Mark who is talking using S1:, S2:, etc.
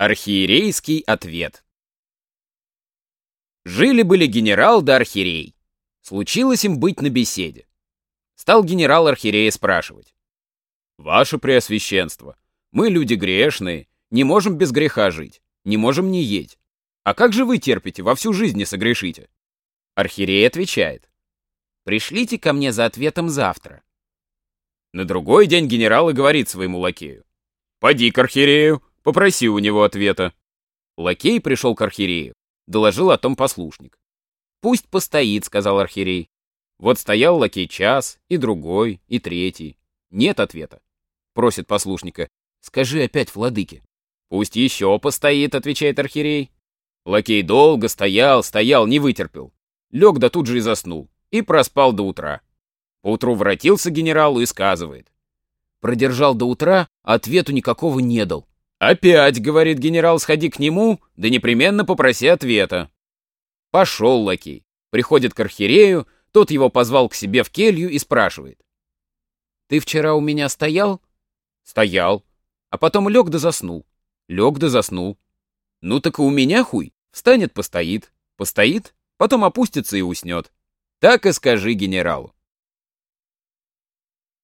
S1: Архиерейский ответ. Жили-были генерал да архиерей. Случилось им быть на беседе. Стал генерал архиерея спрашивать. «Ваше Преосвященство, мы люди грешные, не можем без греха жить, не можем не есть. А как же вы терпите, во всю жизнь не согрешите?» Архиерей отвечает. «Пришлите ко мне за ответом завтра». На другой день генерал и говорит своему лакею. «Поди к архиерею, Попроси у него ответа. Лакей пришел к архиерею. Доложил о том послушник. «Пусть постоит», — сказал архиерей. Вот стоял лакей час, и другой, и третий. Нет ответа. Просит послушника. «Скажи опять владыке». «Пусть еще постоит», — отвечает архиерей. Лакей долго стоял, стоял, не вытерпел. Лег да тут же и заснул. И проспал до утра. Поутру воротился генералу и сказывает. Продержал до утра, ответу никакого не дал. «Опять, — говорит генерал, — сходи к нему, да непременно попроси ответа». Пошел лакей. Приходит к архиерею, тот его позвал к себе в келью и спрашивает. «Ты вчера у меня стоял?» «Стоял. А потом лег да заснул. Лег да заснул. Ну так и у меня хуй. Встанет, постоит. Постоит, потом опустится и уснет. Так и скажи генералу.